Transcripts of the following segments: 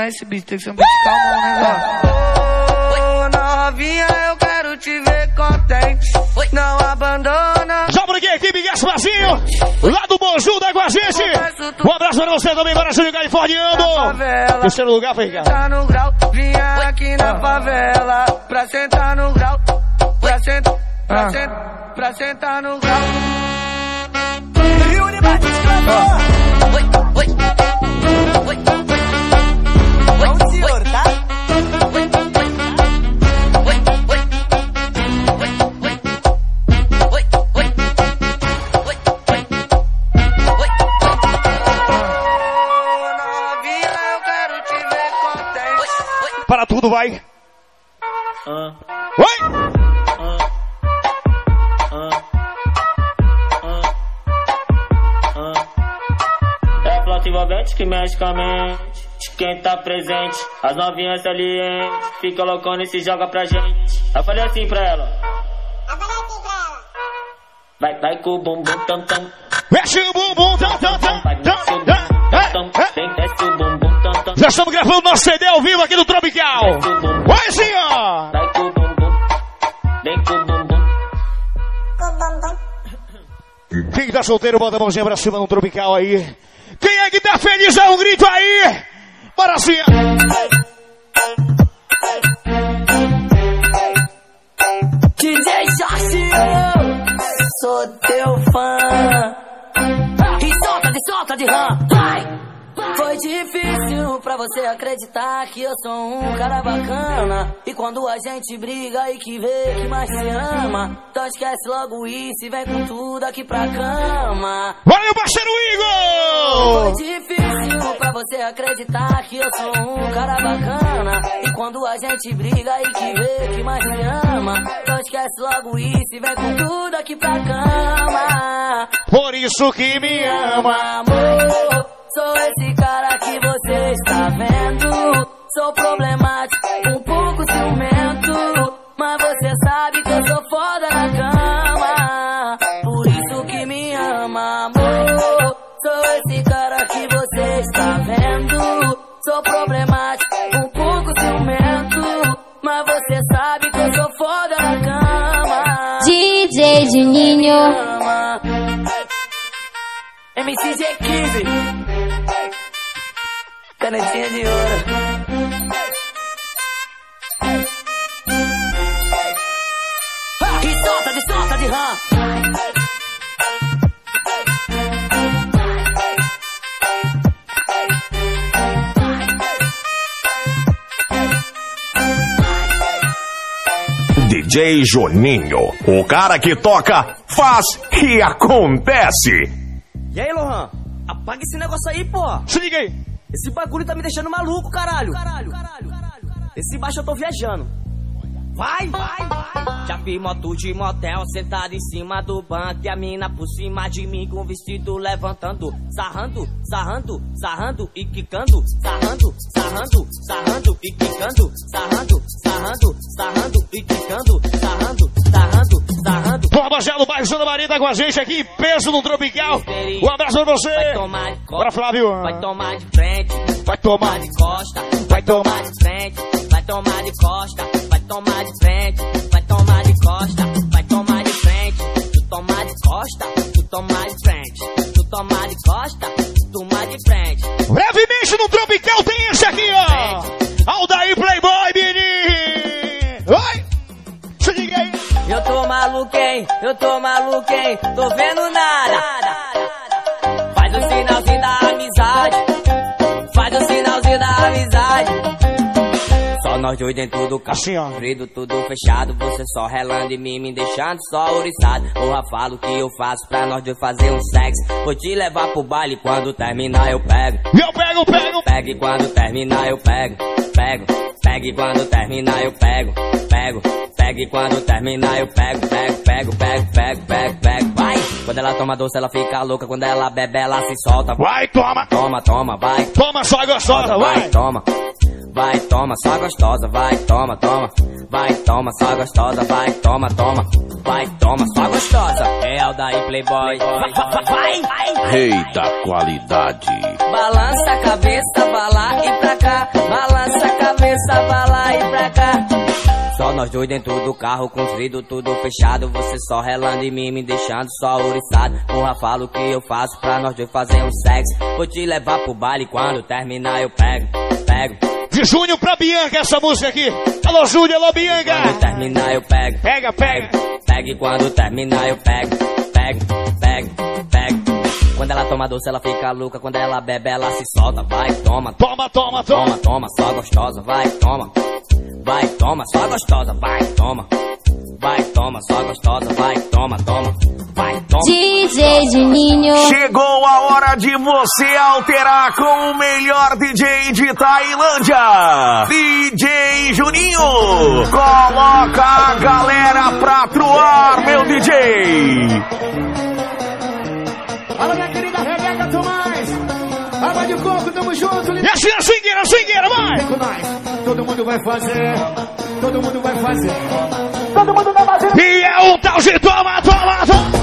é esse beat, tem que ser um beat calmão, né, Ô, novinha, eu quero te ver contente. Não abandona. Já por aqui, equipe Gás Brasil, lá do Bonjú, da com a gente. Um abraço pra você também, para Júlio Californiano. Terceiro lugar, foi Ricardo. Sentar no grau, vinha aqui na favela pra sentar no grau. Pra sentar, pra Ah. sentar, pra sentar no grau. Yuri Batista, Para tudo, vai. Ah, Vai! ah, ah. É a envolvente que mexe com a mente. De quem tá presente, as novinhas salientes. Fica loucona e se joga pra gente. Eu falei assim pra ela. Vai, vai com o bumbum tam tam. Mexe o bumbum, tam, tam, tam, Vai, tam, desce o tam, bumbum tam tam. é, é. Vem, desce o bumbum tam tam. Já estamos gravando nosso CD ao vivo aqui no Tropical. Vai bumbum. Quem tá solteiro, bota a mãozinha pra cima no Tropical aí. Quem é que tá feliz, dá um grito aí. Bora sim. DJ Jorge, sou teu fã. E solta de solta de rã! Foi difícil pra você acreditar que eu sou um cara bacana. E quando a gente briga e que vê que mais se ama, então esquece logo isso e vem com tudo aqui pra cama. Valeu, parceiro Foi Igor. difícil pra você acreditar que eu sou um cara bacana. E quando a gente briga e que vê que mais me ama, então esquece logo isso e vem com tudo aqui pra cama. Por isso que me ama. Amor, sou esse cara que você está vendo. Sou problemático, um pouco ciumento. Mas você sabe que eu sou foda na cama. Por isso que me ama, amor. Sou esse cara que você está vendo. Sou problemático, um pouco ciumento. Mas você sabe que eu sou foda na cama. DJ Juninho. Cama. MCG15 Canetinha de ouro E solta de solta de rã DJ Joninho, o cara que toca, faz e acontece. E aí, Lohan? Apaga esse negócio aí, pô. Se liga aí. Esse bagulho tá me deixando maluco, caralho. Caralho, caralho, caralho. Esse baixo eu tô viajando. Vai, vai, vai. Já vi moto de motel sentado em cima do banco e a mina por cima de mim com o vestido levantando, sarrando, sarrando, sarrando e quicando, sarrando, sarrando, sarrando e quicando, sarrando, sarrando, sarrando e quicando, sarrando, sarrando, sarrando. Bom, rapaziada, o bairro Santa Maria tá com a gente aqui, peso no Tropical. Um abraço pra Vai você. tomar de Bora, costa, Flávio. vai tomar de frente, Vai tomar. de costa, Vai tomar. de frente, vai tomar de costa, vai tomar de frente, vai tomar de costa, vai tomar de frente, tu tomar de costa, tu tomar de frente, tu tomar de costa, tu tomar de frente. Brevemente no Tropical tem esse aqui, ó. Aldair Playboy, menino. Oi. Se liga aí. Eu tô maluco, hein? Eu tô maluco, hein? Tô vendo nada. Faz o sinalzinho da amizade. Faz o sinalzinho da amizade. Nós dois dentro do carro. Assim, ó. Tudo fechado. Você só relando em mim, me deixando só ouriçado. Porra, falo o que eu faço pra nós dois fazer um sexo. Vou te levar pro baile quando terminar eu pego. Eu pego, pego. Pegue quando terminar eu pego, pego. Pegue quando terminar eu pego, pego. Pegue quando terminar eu pego, pego, pego, pego, pego, pego, pego. Vai! Quando ela toma doce ela fica louca, quando ela bebe ela se solta. Vai, toma. Toma, toma, vai. Toma só gostosa, vai, vai. toma vai toma, só gostosa, vai toma, toma, vai toma, só gostosa, vai toma, toma, vai toma, só gostosa. É o daí Playboy. Vai, vai, rei da qualidade. Balança a cabeça, vai lá e pra cá, balança a cabeça, vai lá e pra cá. Só nós dois dentro do carro, com os vidros tudo fechado. Você só relando em mim, me deixando só oriçado. Porra, falo o que eu faço pra nós dois fazer um sexo. Vou te levar pro baile quando terminar eu pego, pego de Júnior pra Bianca essa música aqui. Alô, Júnior, alô, Bianca. Quando terminar eu pego. Pega, pega. Pega e quando terminar eu pego. Pego, pego, pego. Quando ela toma doce, ela fica louca. Quando ela bebe, ela se solta. Vai, toma, Toma, toma, toma. toma, toma, só gostosa. Vai, toma. Vai, toma, só gostosa. Vai, toma. Vai, toma, só gostosa. Vai, toma, toma. DJ Juninho. Chegou a hora de você alterar com o melhor DJ de Tailândia, DJ Juninho. Coloca a galera pra truar, meu DJ. Alô, minha querida Rebeca Tomás. Água de coco, tamo junto. E assim, a swingueira, a swingueira, vai. Todo mundo vai fazer. Todo mundo vai fazer. Todo mundo vai fazer. E é o tal de toma, toma, toma.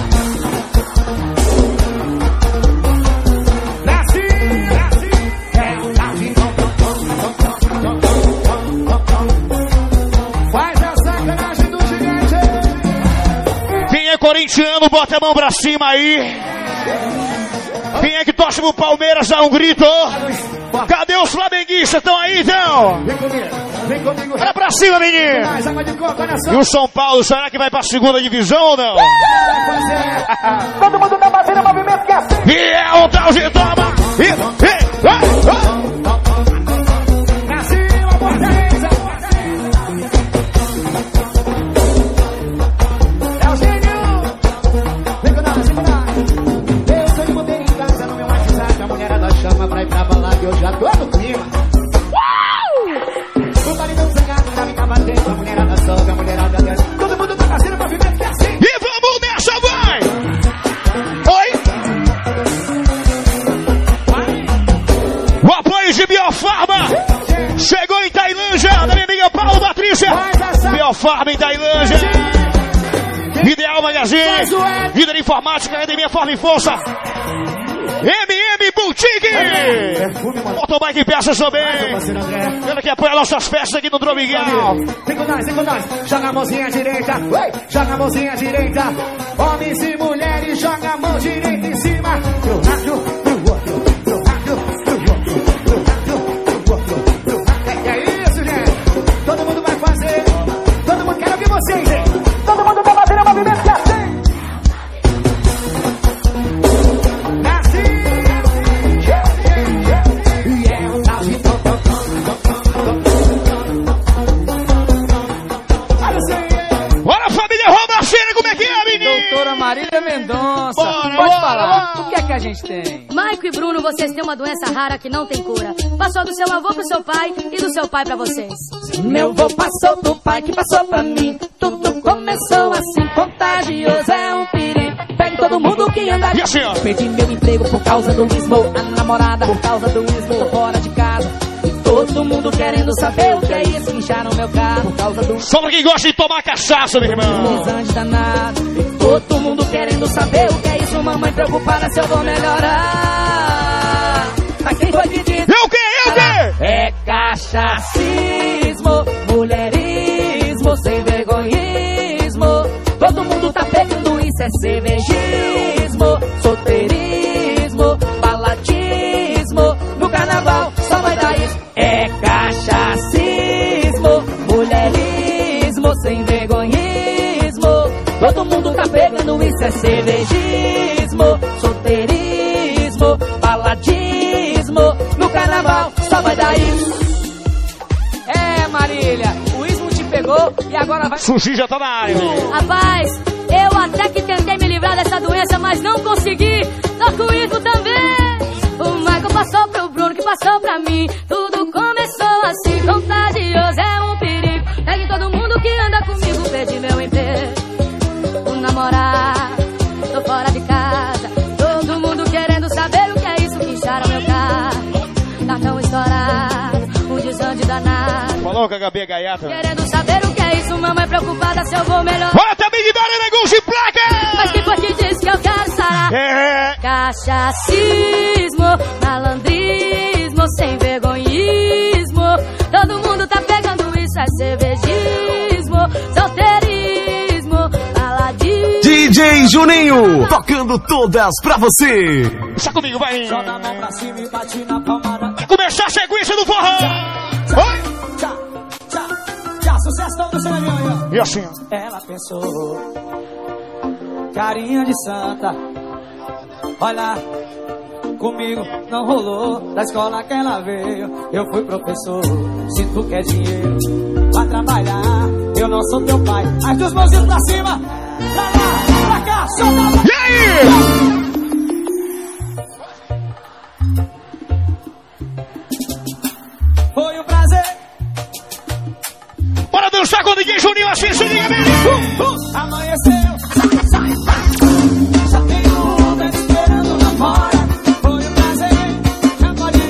Corintiano, bota a mão pra cima aí. Quem é que torce pro Palmeiras, dá um grito. Cadê os flamenguistas? Estão aí, então? Vem comigo, vem comigo. Olha pra cima, menino. E o São Paulo, será que vai pra segunda divisão ou não? Todo mundo tá fazendo movimento que é assim. E é o tal de toma. E, e, ah, informática, Academia Forma e Força. MM Boutique! Motobike Peças também. Ela que apoia nossas festas aqui no Dromiguel. Vem com nós, vem com nós. Joga a mãozinha direita. Joga a mãozinha direita. Homens e mulheres, joga a mão direita em cima. Pro lado, gente tem? Maico e Bruno, vocês têm uma doença rara que não tem cura. Passou do seu avô pro seu pai e do seu pai pra vocês. Meu vô passou pro pai que passou pra mim. Tudo começou assim, contagioso é um perigo. Pega todo mundo que anda E assim, ó. Perdi meu emprego por causa do ismo. A namorada por causa do ismo. Tô fora de casa. Todo mundo querendo saber o que é isso. Incharam meu carro por causa do Só pra quem gosta de tomar cachaça, meu irmão. Todo mundo querendo saber o que é isso. Mamãe preocupada se eu vou melhorar. Mas quem foi que disse? Eu quê? Eu quê? É cachacismo, mulherismo, sem vergonhismo. Todo mundo tá pegando isso, é cervejismo, agora vai. Sushi já tá na área. Rapaz, eu até que tentei me livrar dessa doença, mas não consegui. Tô com isso também. O Michael passou pro Bruno, que passou pra mim. Tudo começou assim, contagioso é um perigo. Pegue todo mundo que anda comigo, perdi meu emprego. O namorado, tô fora de casa. Todo mundo querendo saber o que é isso que incharam meu carro. Tá tão estourado, um desande danado. Falou com a Gabi Gaiata. Querendo saber o é isso, mamãe preocupada se eu vou melhor. Bora também de dar negócio de placa! Mas quem foi que disse que eu quero sarar? É, Cachacismo, malandrismo, sem vergonhismo. Todo mundo tá pegando isso, é cervejismo, solteirismo, aladismo. DJ Juninho, tocando todas pra você. Deixa comigo, vai. Joga a mão pra cima e bate na palmada. Vai começar a sequência do forró. Oi? Sucesso todo seu avião aí, ó. E assim. Ela pensou, carinha de santa. Olha, comigo não rolou. Da escola que ela veio, eu fui professor. Se tu quer dinheiro, vai trabalhar. Eu não sou teu pai. As duas mãozinhas pra cima, pra lá, pra cá, solta E aí? Dançar com ninguém, Juninho, assim, se liga, menino. Uh, amanheceu, sai. Já tem um homem esperando lá fora. Foi um prazer, já pode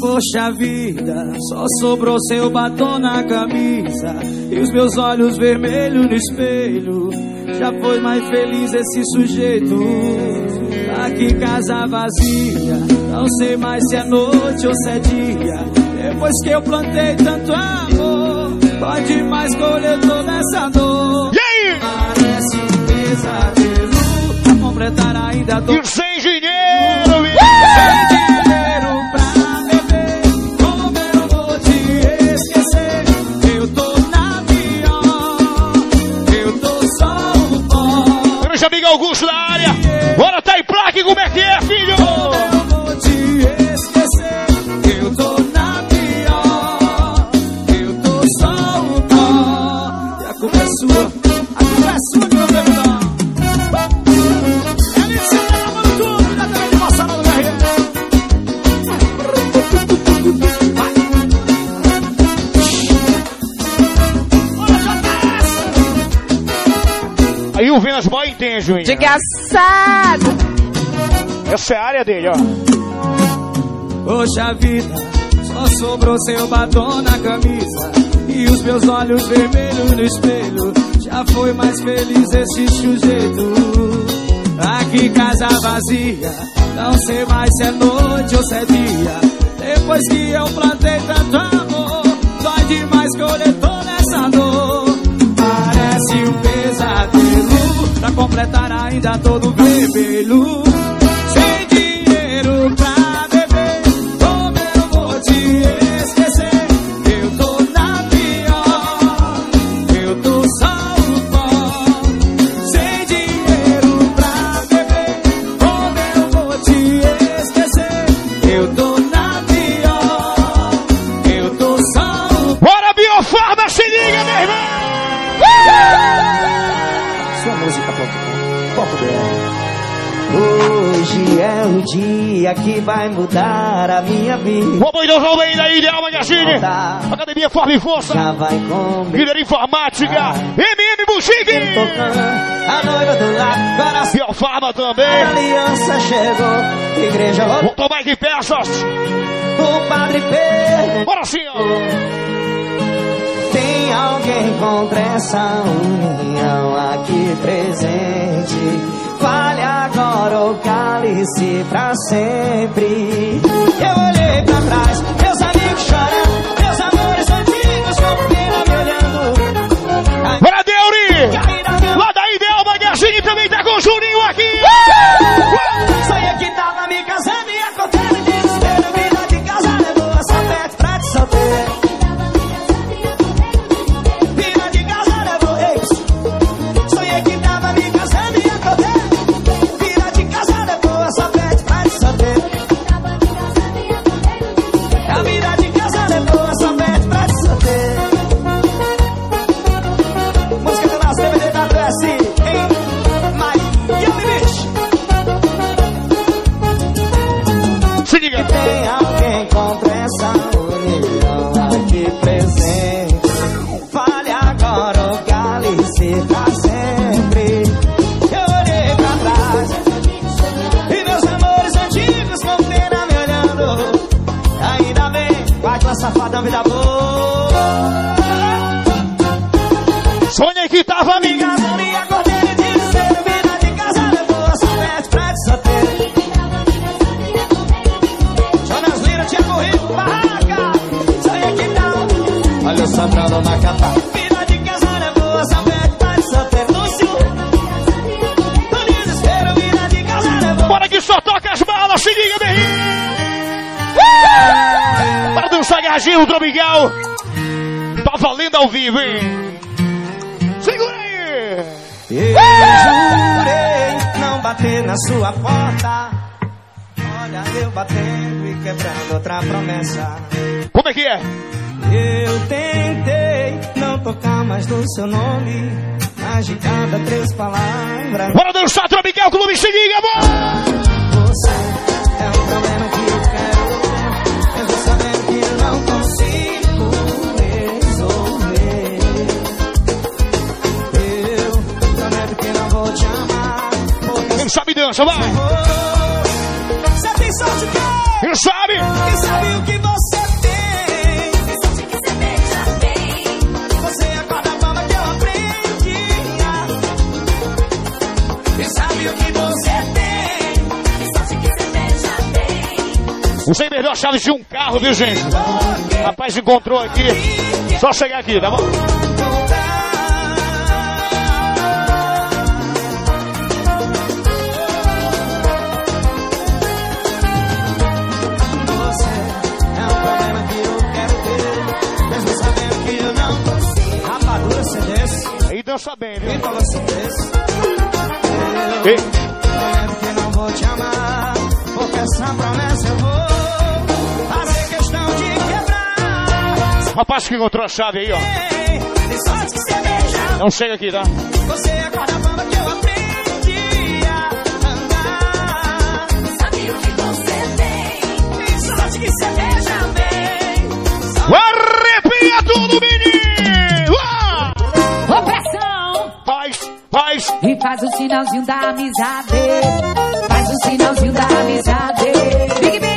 Poxa vida, só sobrou seu batom na camisa E os meus olhos vermelhos no espelho. Já foi mais feliz esse sujeito. Aqui casa vazia Não sei mais se é noite ou se é dia. Depois que eu plantei tanto amor Pode mais colher toda essa dor. E aí? Parece um pesadelo Pra completar ainda dor. E sem dinheiro, menino. 有故事的 Juninho. Desgraçado. Essa é a área dele, ó. Poxa vida, só sobrou seu batom na camisa E os meus olhos vermelhos no espelho Já foi mais feliz esse sujeito Aqui casa vazia Não sei mais se é noite ou se é dia Depois que eu plantei tanto amor Dói demais colher completar ainda todo vermelho dia que vai mudar a minha vida. Vamos então, Almeida, Ideal Magazine. Academia Forma e Força. Já vai. Líder Informática. MM Buxique. A noiva do lar, coração. Biofarma A também. aliança chegou, igreja tomar aqui peças. o padre perguntou. Bora sim, ó. Tem alguém contra essa união aqui presente? Fale agora ou cale-se pra sempre. Eu olhei pra trás, meus amigos chorando, meus amores antigos com pena me olhando. Bora, Deuri. Lá da Ideal Magazine também tá com o Juninho aqui. Sonhei que tava me casando safadão, vida boa. Sonhei que tava me e acordei de desespero. Vida de casa levou a sorvete pra. Jonas Lira tinha barraca. Sonhei que não. Olha o sobrando na capa. Para dançar garginho, do Miguel! Tá valendo ao vivo, hein? Segura aí! Eu jurei não bater na sua porta. Olha eu batendo e quebrando outra promessa. Como é que é? Eu tentei não tocar mais no seu nome, mas de cada três palavras Bora dançar, do Miguel Clube, se liga, bora! Sabe dança, vai! você tem sorte quê? Quem sabe? Quem sabe o que você tem? Você acorda a forma que eu aprendi. Quem sabe o que você tem? Você perdeu a chave de um carro, viu, gente? Rapaz encontrou aqui. Só chegar aqui, tá bom? Dança bem, viu? E pra você desse. Ei, Prometo que não vou te amar. Porque essa promessa eu vou fazer questão de quebrar. rapaz que encontrou a chave aí, ó. Tem sorte que você beija. Não chega aqui, tá? Você acorda a forma que eu aprendi a andar. Sabe o que você tem? Tem sorte que você beija bem. Arrepia tudo, E faz o sinalzinho da amizade. Faz o sinalzinho da amizade. Big Ben.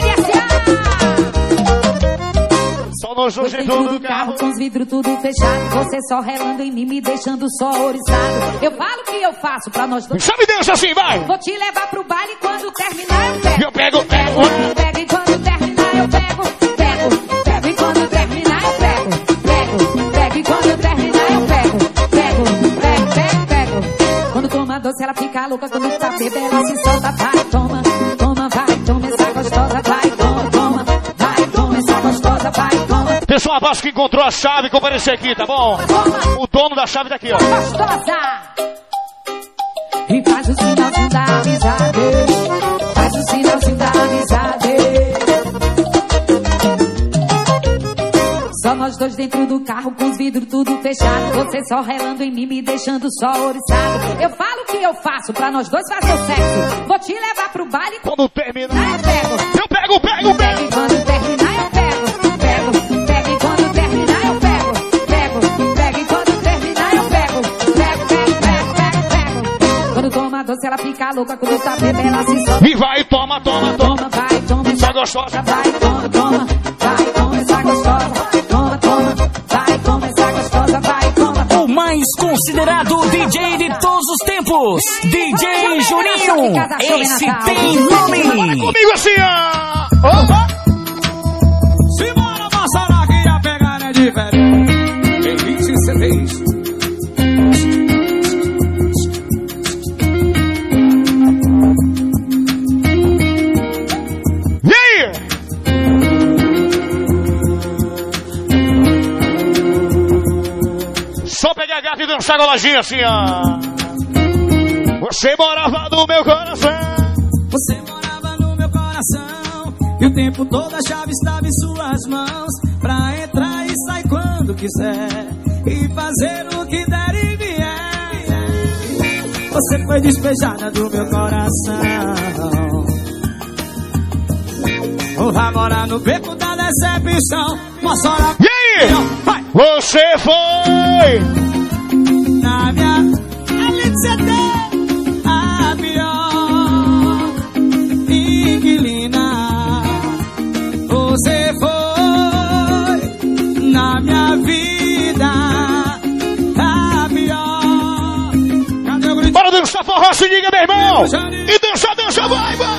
Só dentro do do carro com os vidros tudo fechado. Você só relando em mim, me deixando só oriçado. Eu falo o que eu faço pra nós dois. Chame dança assim, vai! Vou te levar pro baile quando terminar eu pego. Eu pego, pego. Eu pego e quando terminar eu pego. Pego, doce ela fica louca. Quando tá bebendo ela se solta. Vai, toma, toma, vai, toma essa gostosa. Vai, toma, toma, vai, toma essa gostosa. Vai, toma, Pessoal, abaixo que encontrou a chave, comparecer aqui, tá bom? toma. O dono da chave tá aqui, ó. gostosa. E faz o sinalzinho da amizade. Faz o sinalzinho da amizade. Só nós dois dentro do carro vidros tudo fechado. Você só relando em mim, me deixando só oriçado. Eu falo o que eu faço pra nós dois fazer o sexo. Vou te levar pro baile. Quando terminar, eu pego. Eu pego, pego, pego. E quando terminar, eu pego. Pego, pego. E quando terminar, eu pego. Pego, pego. E quando terminar, eu pego. Pego, pego, pego, pego, pego. Quando toma doce, ela fica louca. Quando tá bebendo, ela se solta. E vai, toma, toma, toma. Toma, vai, toma. Só gostosa. Vai, toma, DJ Juninho. Esse tem nome. Comigo assim, ó. Simbora, moçada, que a pegada é diferente. CDs. E aí? Só pegar a gata e dançar goladinha assim, ó. Você morava no meu coração. Você morava no meu coração E o tempo todo a chave estava em suas mãos Pra entrar e sair quando quiser E fazer o que der e vier Você foi despejada do meu coração Vai morar no beco da decepção Moça, olha E aí? Vai! Você foi. na minha LCD a meu irmão. E dança, dança, vai, vai.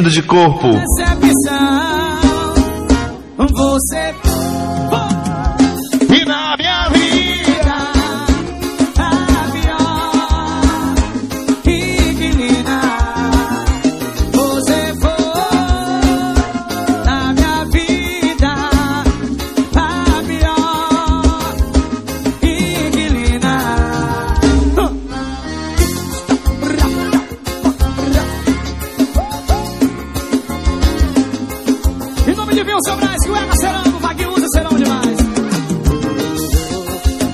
Lindo de corpo. Decepção. Você Que o Ega Serão, o Vaguinho serão demais.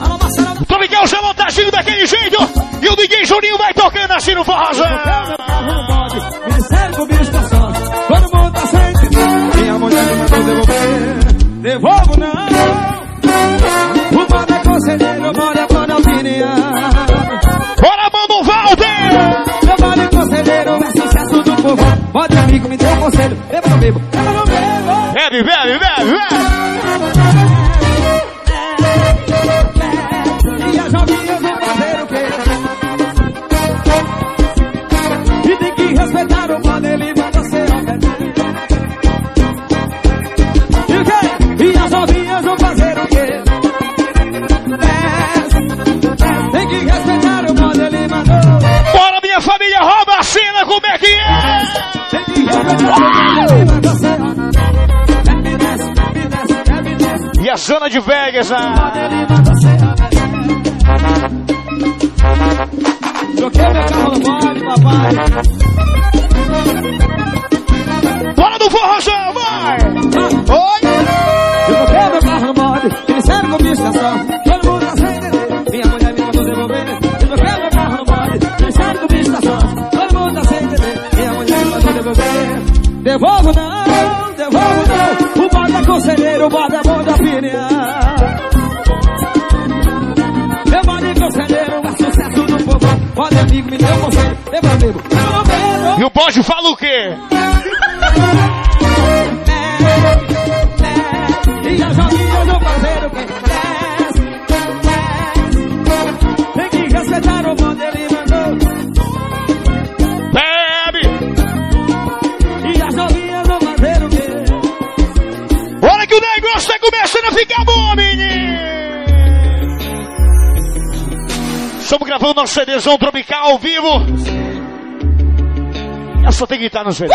Alô, Marcelão. Miguel já montaginho daquele jeito. E o DJ Juninho vai tocando assim no forrozão. Bebe, zona de Vegas, ah. Troquei meu carro no bode, papai. Bora do forrozão, vai. Oi! Eu troquei meu carro no bode, disseram com sorte. Todo mundo tá sem entender, minha mandou devolver. Eu troquei meu carro no bode, disseram com sorte. Todo mundo tá sem entender, minha mandou devolver. Devolvo não, devolvo não. O é conselheiro, bode é bom da opinião. Meu bode é conselheiro, é sucesso do povo. Pode amigo, me deu conselho, beba bebo. Eu não bebo. E o bode fala o quê? Vivo no CDzão tropical ao vivo. Essa tem que estar no CD.